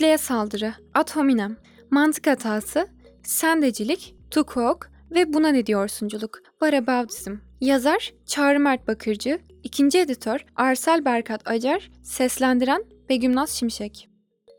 Kişiliğe saldırı, ad hominem, mantık hatası, sendecilik, tukok ve buna ne diyorsunculuk, whataboutism. Yazar Çağrı Mert Bakırcı, ikinci editör Arsel Berkat Acar, seslendiren Begümnaz Şimşek.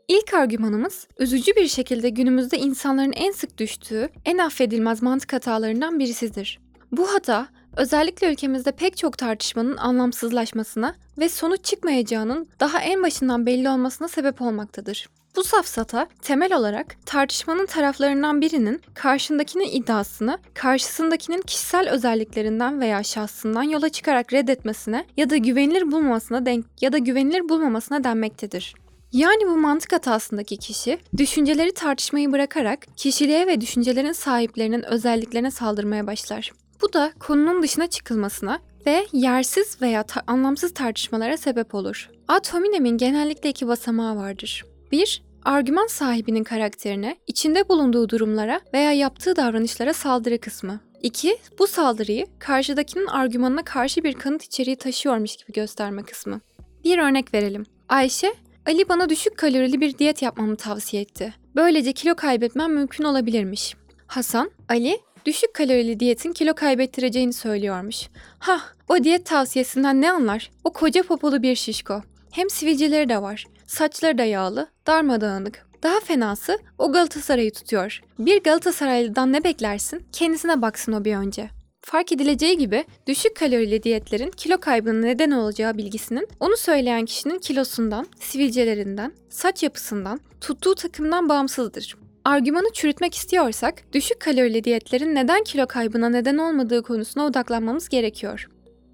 İlk argümanımız, üzücü bir şekilde günümüzde insanların en sık düştüğü, en affedilmez mantık hatalarından birisidir. Bu hata, özellikle ülkemizde pek çok tartışmanın anlamsızlaşmasına ve sonuç çıkmayacağının daha en başından belli olmasına sebep olmaktadır. Bu safsata temel olarak tartışmanın taraflarından birinin karşındakinin iddiasını karşısındakinin kişisel özelliklerinden veya şahsından yola çıkarak reddetmesine ya da güvenilir bulmamasına denk ya da güvenilir bulmamasına denmektedir. Yani bu mantık hatasındaki kişi düşünceleri tartışmayı bırakarak kişiliğe ve düşüncelerin sahiplerinin özelliklerine saldırmaya başlar. Bu da konunun dışına çıkılmasına ve yersiz veya ta- anlamsız tartışmalara sebep olur. Ad hominem'in genellikle iki basamağı vardır. 1. Argüman sahibinin karakterine, içinde bulunduğu durumlara veya yaptığı davranışlara saldırı kısmı. 2. Bu saldırıyı karşıdakinin argümanına karşı bir kanıt içeriği taşıyormuş gibi gösterme kısmı. Bir örnek verelim. Ayşe, Ali bana düşük kalorili bir diyet yapmamı tavsiye etti. Böylece kilo kaybetmem mümkün olabilirmiş. Hasan, Ali, düşük kalorili diyetin kilo kaybettireceğini söylüyormuş. Hah, o diyet tavsiyesinden ne anlar? O koca popolu bir şişko. Hem sivilceleri de var. Saçları da yağlı, darmadağınık. Daha fenası o Galatasaray'ı tutuyor. Bir Galatasaraylı'dan ne beklersin? Kendisine baksın o bir önce. Fark edileceği gibi düşük kalorili diyetlerin kilo kaybına neden olacağı bilgisinin onu söyleyen kişinin kilosundan, sivilcelerinden, saç yapısından, tuttuğu takımdan bağımsızdır. Argümanı çürütmek istiyorsak düşük kalorili diyetlerin neden kilo kaybına neden olmadığı konusuna odaklanmamız gerekiyor.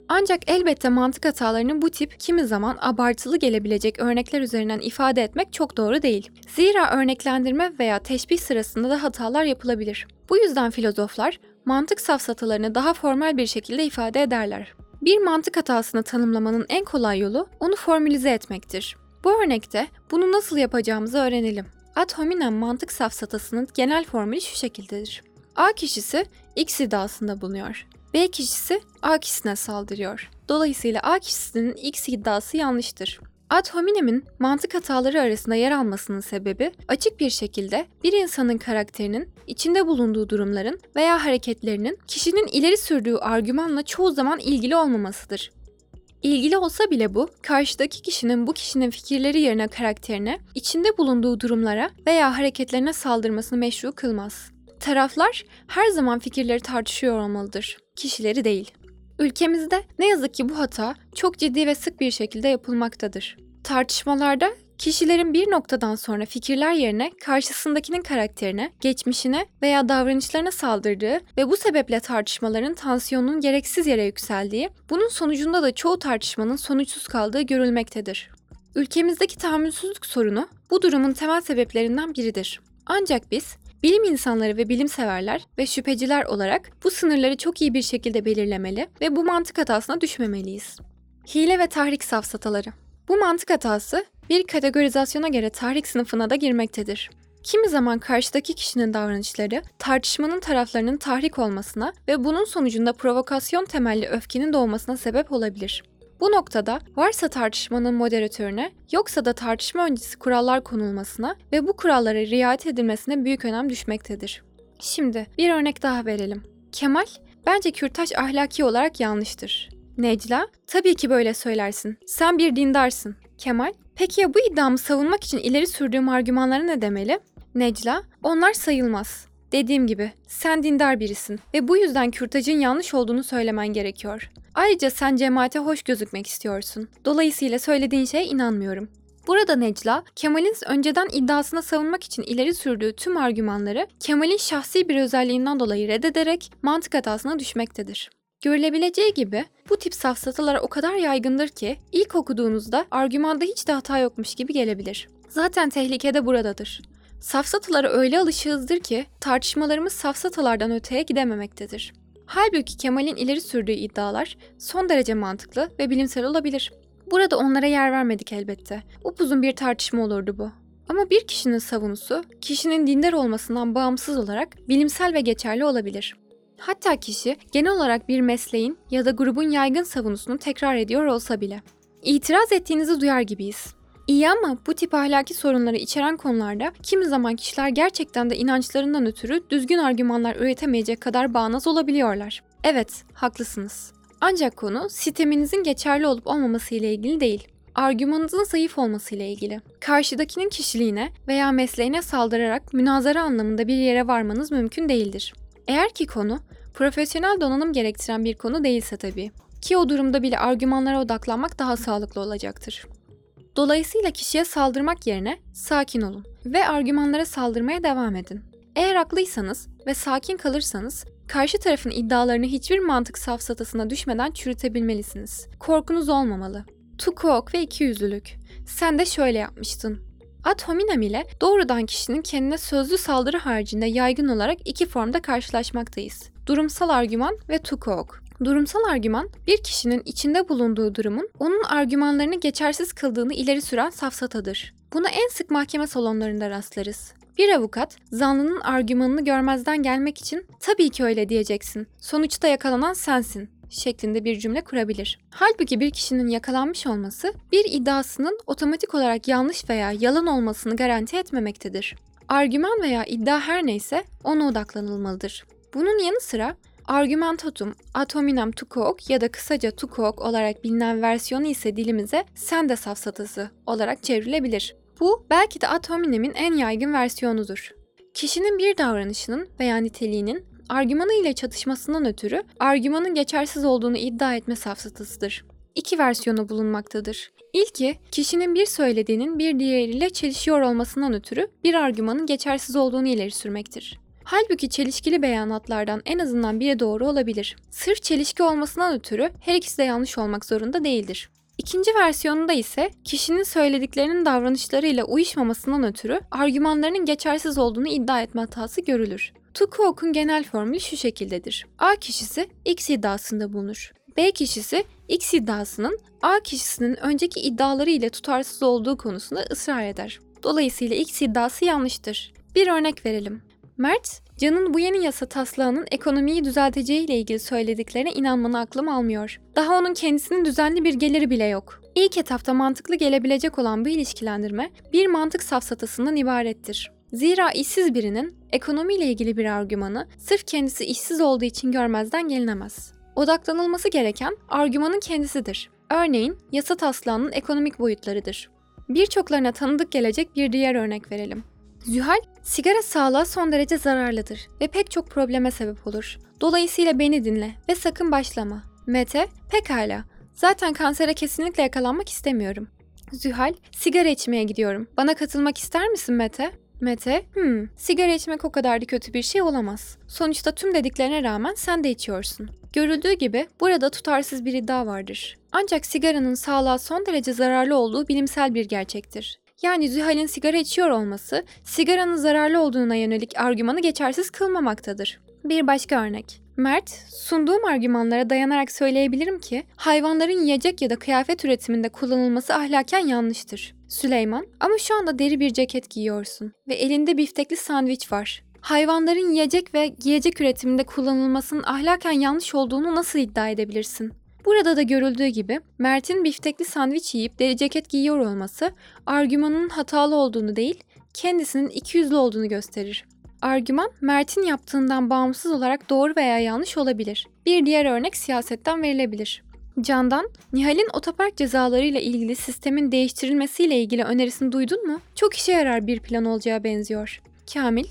Ancak elbette mantık hatalarını bu tip kimi zaman abartılı gelebilecek örnekler üzerinden ifade etmek çok doğru değil. Zira örneklendirme veya teşbih sırasında da hatalar yapılabilir. Bu yüzden filozoflar mantık safsatalarını daha formal bir şekilde ifade ederler. Bir mantık hatasını tanımlamanın en kolay yolu onu formülize etmektir. Bu örnekte bunu nasıl yapacağımızı öğrenelim. Ad hominem mantık safsatasının genel formülü şu şekildedir. A kişisi X iddiasında bulunuyor. B kişisi A kişisine saldırıyor. Dolayısıyla A kişisinin X iddiası yanlıştır. Ad hominem'in mantık hataları arasında yer almasının sebebi açık bir şekilde bir insanın karakterinin, içinde bulunduğu durumların veya hareketlerinin kişinin ileri sürdüğü argümanla çoğu zaman ilgili olmamasıdır. İlgili olsa bile bu, karşıdaki kişinin bu kişinin fikirleri yerine karakterine, içinde bulunduğu durumlara veya hareketlerine saldırmasını meşru kılmaz. Taraflar her zaman fikirleri tartışıyor olmalıdır, kişileri değil. Ülkemizde ne yazık ki bu hata çok ciddi ve sık bir şekilde yapılmaktadır. Tartışmalarda kişilerin bir noktadan sonra fikirler yerine karşısındakinin karakterine, geçmişine veya davranışlarına saldırdığı ve bu sebeple tartışmaların tansiyonunun gereksiz yere yükseldiği, bunun sonucunda da çoğu tartışmanın sonuçsuz kaldığı görülmektedir. Ülkemizdeki tahammülsüzlük sorunu bu durumun temel sebeplerinden biridir. Ancak biz Bilim insanları ve bilimseverler ve şüpheciler olarak bu sınırları çok iyi bir şekilde belirlemeli ve bu mantık hatasına düşmemeliyiz. Hile ve tahrik safsataları. Bu mantık hatası bir kategorizasyona göre tahrik sınıfına da girmektedir. Kimi zaman karşıdaki kişinin davranışları tartışmanın taraflarının tahrik olmasına ve bunun sonucunda provokasyon temelli öfkenin doğmasına sebep olabilir. Bu noktada varsa tartışmanın moderatörüne yoksa da tartışma öncesi kurallar konulmasına ve bu kurallara riayet edilmesine büyük önem düşmektedir. Şimdi bir örnek daha verelim. Kemal, bence kürtaj ahlaki olarak yanlıştır. Necla, tabii ki böyle söylersin. Sen bir dindarsın. Kemal, peki ya bu iddiamı savunmak için ileri sürdüğüm argümanlara ne demeli? Necla, onlar sayılmaz. Dediğim gibi sen dindar birisin ve bu yüzden kürtajın yanlış olduğunu söylemen gerekiyor. Ayrıca sen cemaate hoş gözükmek istiyorsun. Dolayısıyla söylediğin şeye inanmıyorum. Burada Necla, Kemal'in önceden iddiasını savunmak için ileri sürdüğü tüm argümanları Kemal'in şahsi bir özelliğinden dolayı reddederek mantık hatasına düşmektedir. Görülebileceği gibi bu tip safsatalar o kadar yaygındır ki ilk okuduğunuzda argümanda hiç de hata yokmuş gibi gelebilir. Zaten tehlike de buradadır. Safsatalara öyle alışığızdır ki tartışmalarımız safsatalardan öteye gidememektedir. Halbuki Kemal'in ileri sürdüğü iddialar son derece mantıklı ve bilimsel olabilir. Burada onlara yer vermedik elbette. Upuzun bir tartışma olurdu bu. Ama bir kişinin savunusu, kişinin dindar olmasından bağımsız olarak bilimsel ve geçerli olabilir. Hatta kişi genel olarak bir mesleğin ya da grubun yaygın savunusunu tekrar ediyor olsa bile. İtiraz ettiğinizi duyar gibiyiz. İyi ama bu tip ahlaki sorunları içeren konularda kimi zaman kişiler gerçekten de inançlarından ötürü düzgün argümanlar üretemeyecek kadar bağnaz olabiliyorlar. Evet, haklısınız. Ancak konu sisteminizin geçerli olup olmaması ile ilgili değil. Argümanınızın zayıf olması ile ilgili. Karşıdakinin kişiliğine veya mesleğine saldırarak münazara anlamında bir yere varmanız mümkün değildir. Eğer ki konu profesyonel donanım gerektiren bir konu değilse tabii. Ki o durumda bile argümanlara odaklanmak daha sağlıklı olacaktır. Dolayısıyla kişiye saldırmak yerine sakin olun ve argümanlara saldırmaya devam edin. Eğer haklıysanız ve sakin kalırsanız karşı tarafın iddialarını hiçbir mantık safsatasına düşmeden çürütebilmelisiniz. Korkunuz olmamalı. Tukok ve ikiyüzlülük. Sen de şöyle yapmıştın. Ad hominem ile doğrudan kişinin kendine sözlü saldırı haricinde yaygın olarak iki formda karşılaşmaktayız. Durumsal argüman ve tukok. Durumsal argüman, bir kişinin içinde bulunduğu durumun onun argümanlarını geçersiz kıldığını ileri süren safsatadır. Buna en sık mahkeme salonlarında rastlarız. Bir avukat, zanlının argümanını görmezden gelmek için tabii ki öyle diyeceksin. Sonuçta yakalanan sensin şeklinde bir cümle kurabilir. Halbuki bir kişinin yakalanmış olması bir iddiasının otomatik olarak yanlış veya yalan olmasını garanti etmemektedir. Argüman veya iddia her neyse ona odaklanılmalıdır. Bunun yanı sıra Argumentatum ad hominem tuquoque ya da kısaca tuquoque olarak bilinen versiyonu ise dilimize sen de safsatası olarak çevrilebilir. Bu belki de ad hominem'in en yaygın versiyonudur. Kişinin bir davranışının veya niteliğinin argümanı ile çatışmasından ötürü argümanın geçersiz olduğunu iddia etme safsatasıdır. İki versiyonu bulunmaktadır. İlki, kişinin bir söylediğinin bir diğeriyle çelişiyor olmasından ötürü bir argümanın geçersiz olduğunu ileri sürmektir. Halbuki çelişkili beyanatlardan en azından biri doğru olabilir. Sırf çelişki olmasından ötürü her ikisi de yanlış olmak zorunda değildir. İkinci versiyonunda ise kişinin söylediklerinin davranışlarıyla uyuşmamasından ötürü argümanlarının geçersiz olduğunu iddia etme hatası görülür. Tukuok'un genel formülü şu şekildedir. A kişisi X iddiasında bulunur. B kişisi X iddiasının A kişisinin önceki iddiaları ile tutarsız olduğu konusunda ısrar eder. Dolayısıyla X iddiası yanlıştır. Bir örnek verelim. Mert, Can'ın bu yeni yasa taslağının ekonomiyi düzelteceği ile ilgili söylediklerine inanmanı aklım almıyor. Daha onun kendisinin düzenli bir geliri bile yok. İlk etapta mantıklı gelebilecek olan bu ilişkilendirme bir mantık safsatasından ibarettir. Zira işsiz birinin ekonomiyle ilgili bir argümanı sırf kendisi işsiz olduğu için görmezden gelinemez. Odaklanılması gereken argümanın kendisidir. Örneğin yasa taslağının ekonomik boyutlarıdır. Birçoklarına tanıdık gelecek bir diğer örnek verelim. Zühal, sigara sağlığa son derece zararlıdır ve pek çok probleme sebep olur. Dolayısıyla beni dinle ve sakın başlama. Mete, pekala. Zaten kansere kesinlikle yakalanmak istemiyorum. Zühal, sigara içmeye gidiyorum. Bana katılmak ister misin Mete? Mete, hmm, sigara içmek o kadar da kötü bir şey olamaz. Sonuçta tüm dediklerine rağmen sen de içiyorsun. Görüldüğü gibi burada tutarsız bir iddia vardır. Ancak sigaranın sağlığa son derece zararlı olduğu bilimsel bir gerçektir. Yani Zühal'in sigara içiyor olması, sigaranın zararlı olduğuna yönelik argümanı geçersiz kılmamaktadır. Bir başka örnek. Mert, sunduğum argümanlara dayanarak söyleyebilirim ki hayvanların yiyecek ya da kıyafet üretiminde kullanılması ahlaken yanlıştır. Süleyman, ama şu anda deri bir ceket giyiyorsun ve elinde biftekli sandviç var. Hayvanların yiyecek ve giyecek üretiminde kullanılmasının ahlaken yanlış olduğunu nasıl iddia edebilirsin? Burada da görüldüğü gibi Mert'in biftekli sandviç yiyip deri ceket giyiyor olması argümanın hatalı olduğunu değil, kendisinin ikiyüzlü olduğunu gösterir. Argüman, Mert'in yaptığından bağımsız olarak doğru veya yanlış olabilir. Bir diğer örnek siyasetten verilebilir. Candan, Nihal'in otopark cezalarıyla ilgili sistemin değiştirilmesiyle ilgili önerisini duydun mu? Çok işe yarar bir plan olacağı benziyor. Kamil,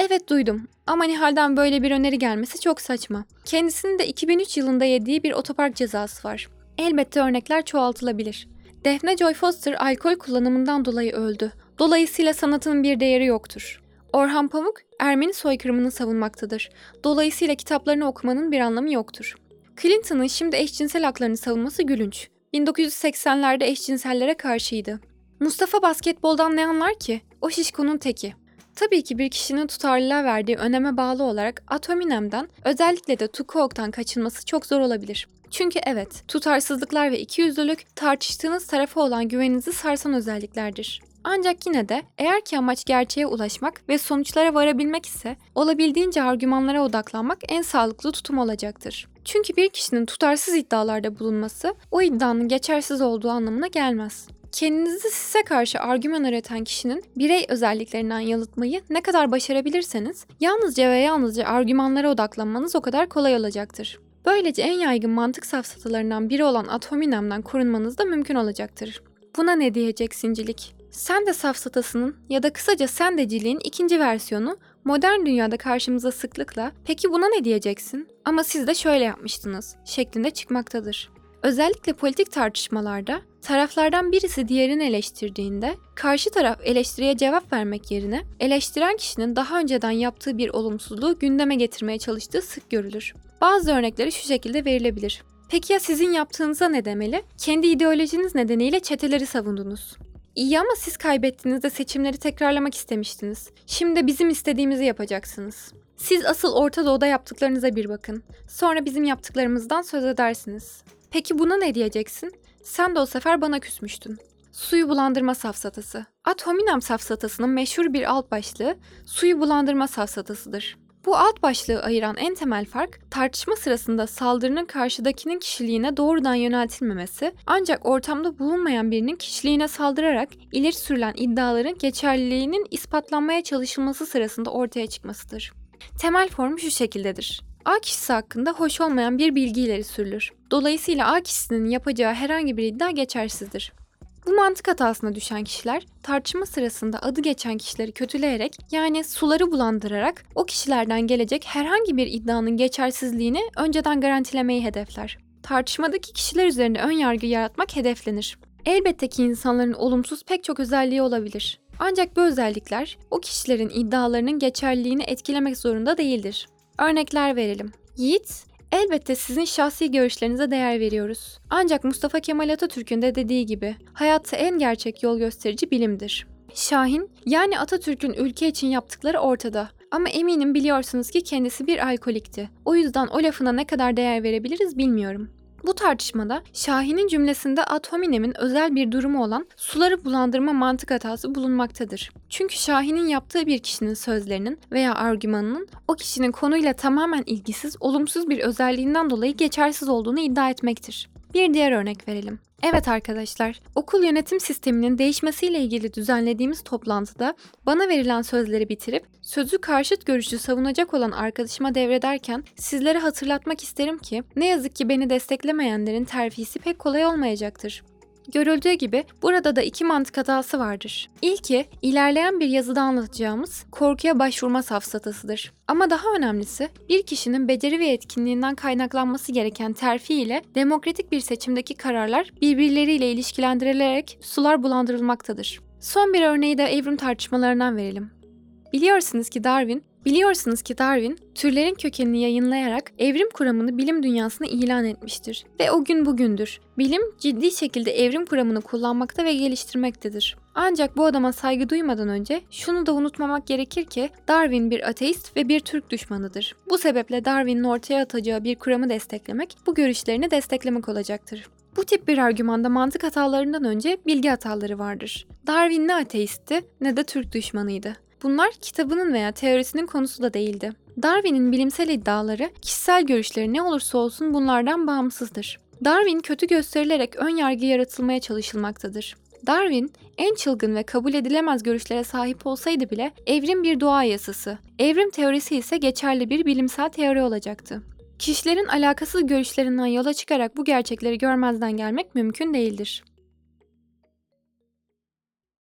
evet duydum ama Nihal'den böyle bir öneri gelmesi çok saçma. Kendisinin de 2003 yılında yediği bir otopark cezası var. Elbette örnekler çoğaltılabilir. Defne Joy Foster alkol kullanımından dolayı öldü. Dolayısıyla sanatının bir değeri yoktur. Orhan Pamuk, Ermeni soykırımını savunmaktadır. Dolayısıyla kitaplarını okumanın bir anlamı yoktur. Clinton'ın şimdi eşcinsel haklarını savunması gülünç. 1980'lerde eşcinsellere karşıydı. Mustafa basketboldan ne anlar ki? O şişkonun teki. Tabii ki bir kişinin tutarlılığa verdiği öneme bağlı olarak Atominem'den özellikle de Tukuok'tan kaçınması çok zor olabilir. Çünkü evet, tutarsızlıklar ve ikiyüzlülük tartıştığınız tarafa olan güveninizi sarsan özelliklerdir. Ancak yine de eğer ki amaç gerçeğe ulaşmak ve sonuçlara varabilmek ise olabildiğince argümanlara odaklanmak en sağlıklı tutum olacaktır. Çünkü bir kişinin tutarsız iddialarda bulunması o iddianın geçersiz olduğu anlamına gelmez. Kendinizi size karşı argüman üreten kişinin birey özelliklerinden yalıtmayı ne kadar başarabilirseniz yalnızca ve yalnızca argümanlara odaklanmanız o kadar kolay olacaktır. Böylece en yaygın mantık safsatalarından biri olan ad hominem'den korunmanız da mümkün olacaktır. Buna ne diyeceksincilik? Sen de safsatasının ya da kısaca sendeciliğin ikinci versiyonu modern dünyada karşımıza sıklıkla peki buna ne diyeceksin? Ama siz de şöyle yapmıştınız şeklinde çıkmaktadır. Özellikle politik tartışmalarda taraflardan birisi diğerini eleştirdiğinde karşı taraf eleştiriye cevap vermek yerine eleştiren kişinin daha önceden yaptığı bir olumsuzluğu gündeme getirmeye çalıştığı sık görülür. Bazı örnekleri şu şekilde verilebilir. Peki ya sizin yaptığınıza ne demeli? Kendi ideolojiniz nedeniyle çeteleri savundunuz. İyi ama siz kaybettiğinizde seçimleri tekrarlamak istemiştiniz. Şimdi bizim istediğimizi yapacaksınız. Siz asıl Orta Doğu'da yaptıklarınıza bir bakın. Sonra bizim yaptıklarımızdan söz edersiniz. Peki buna ne diyeceksin? Sen de o sefer bana küsmüştün. Suyu bulandırma safsatası. Ad hominem safsatasının meşhur bir alt başlığı suyu bulandırma safsatasıdır. Bu alt başlığı ayıran en temel fark tartışma sırasında saldırının karşıdakinin kişiliğine doğrudan yöneltilmemesi ancak ortamda bulunmayan birinin kişiliğine saldırarak ileri sürülen iddiaların geçerliliğinin ispatlanmaya çalışılması sırasında ortaya çıkmasıdır. Temel formu şu şekildedir. A kişisi hakkında hoş olmayan bir bilgi ileri sürülür. Dolayısıyla A kişisinin yapacağı herhangi bir iddia geçersizdir. Bu mantık hatasına düşen kişiler tartışma sırasında adı geçen kişileri kötüleyerek yani suları bulandırarak o kişilerden gelecek herhangi bir iddianın geçersizliğini önceden garantilemeyi hedefler. Tartışmadaki kişiler üzerinde ön yargı yaratmak hedeflenir. Elbette ki insanların olumsuz pek çok özelliği olabilir. Ancak bu özellikler o kişilerin iddialarının geçerliliğini etkilemek zorunda değildir. Örnekler verelim. Yiğit, elbette sizin şahsi görüşlerinize değer veriyoruz. Ancak Mustafa Kemal Atatürk'ün de dediği gibi hayatta en gerçek yol gösterici bilimdir. Şahin, yani Atatürk'ün ülke için yaptıkları ortada. Ama eminim biliyorsunuz ki kendisi bir alkolikti. O yüzden o lafına ne kadar değer verebiliriz bilmiyorum. Bu tartışmada Şahin'in cümlesinde ad hominem'in özel bir durumu olan suları bulandırma mantık hatası bulunmaktadır. Çünkü Şahin'in yaptığı bir kişinin sözlerinin veya argümanının o kişinin konuyla tamamen ilgisiz, olumsuz bir özelliğinden dolayı geçersiz olduğunu iddia etmektir. Bir diğer örnek verelim. Evet arkadaşlar, okul yönetim sisteminin değişmesiyle ilgili düzenlediğimiz toplantıda bana verilen sözleri bitirip sözü karşıt görüşü savunacak olan arkadaşıma devrederken sizlere hatırlatmak isterim ki ne yazık ki beni desteklemeyenlerin terfisi pek kolay olmayacaktır. Görüldüğü gibi burada da iki mantık hatası vardır. İlki, ilerleyen bir yazıda anlatacağımız korkuya başvurma safsatasıdır. Ama daha önemlisi, bir kişinin beceri ve etkinliğinden kaynaklanması gereken terfi ile demokratik bir seçimdeki kararlar birbirleriyle ilişkilendirilerek sular bulandırılmaktadır. Son bir örneği de evrim tartışmalarından verelim. Biliyorsunuz ki Darwin, biliyorsunuz ki Darwin türlerin kökenini yayınlayarak evrim kuramını bilim dünyasına ilan etmiştir ve o gün bugündür. Bilim ciddi şekilde evrim kuramını kullanmakta ve geliştirmektedir. Ancak bu adama saygı duymadan önce şunu da unutmamak gerekir ki Darwin bir ateist ve bir Türk düşmanıdır. Bu sebeple Darwin'in ortaya atacağı bir kuramı desteklemek bu görüşlerini desteklemek olacaktır. Bu tip bir argümanda mantık hatalarından önce bilgi hataları vardır. Darwin ne ateistti ne de Türk düşmanıydı. Bunlar kitabının veya teorisinin konusu da değildi. Darwin'in bilimsel iddiaları, kişisel görüşleri ne olursa olsun bunlardan bağımsızdır. Darwin kötü gösterilerek ön yargı yaratılmaya çalışılmaktadır. Darwin, en çılgın ve kabul edilemez görüşlere sahip olsaydı bile evrim bir doğa yasası, evrim teorisi ise geçerli bir bilimsel teori olacaktı. Kişilerin alakasız görüşlerinden yola çıkarak bu gerçekleri görmezden gelmek mümkün değildir.